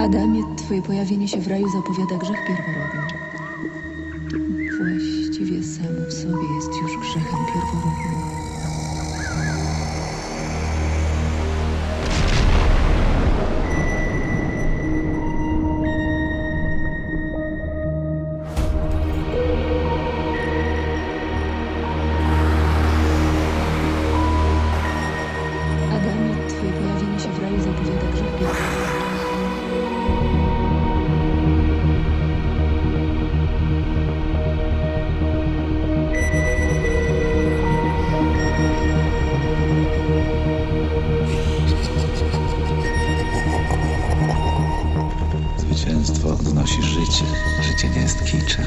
Adamie, twoje pojawienie się w raju zapowiada grzech pierworodny. Właściwie samo w sobie jest już grzechem pierworodnym. Odnosi życie. Życie nie jest kiczem.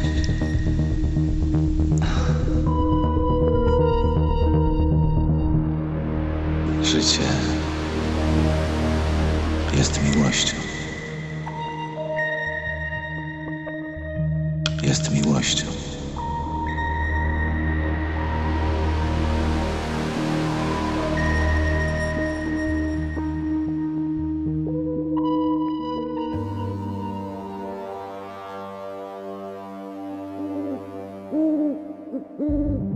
Życie jest miłością. Jest miłością. Mm-hmm.